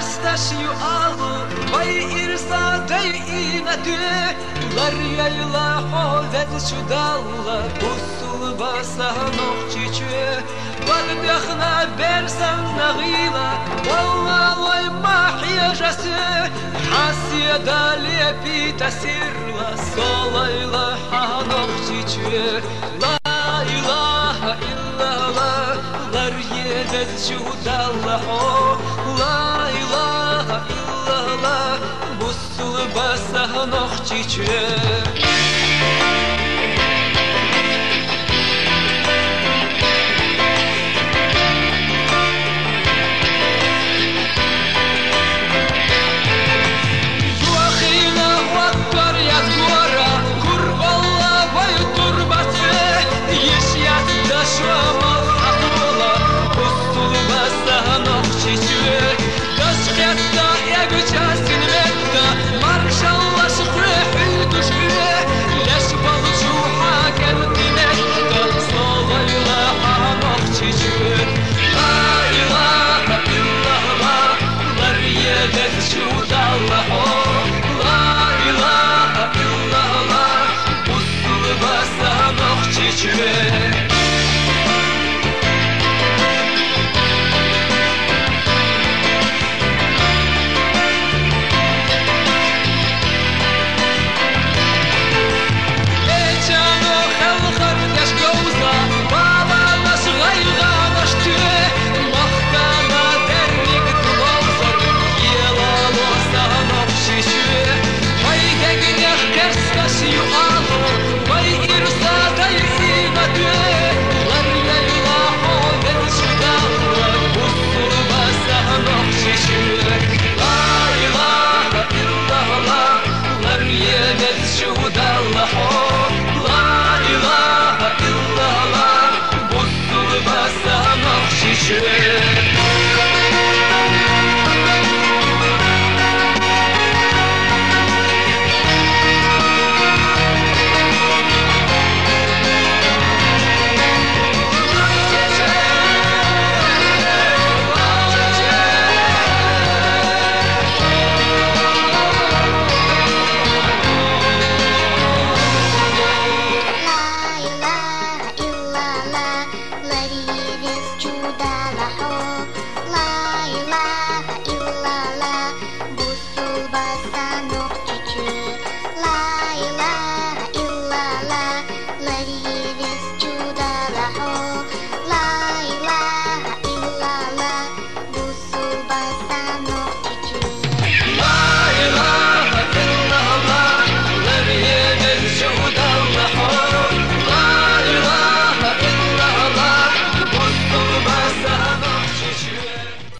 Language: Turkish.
сташью алу Вай ирса дай и на дю Лар яйла ховет чудалла Бусул баса нох чичу Вад бяхна берсан нагила Валла лай махия жасу Хасия дали пита сирла Солайла ханох чичу Ла ilaha illallah Lar yedet judallah La ilaha illallah Busul basah noh çiçe Jimmy. Баста.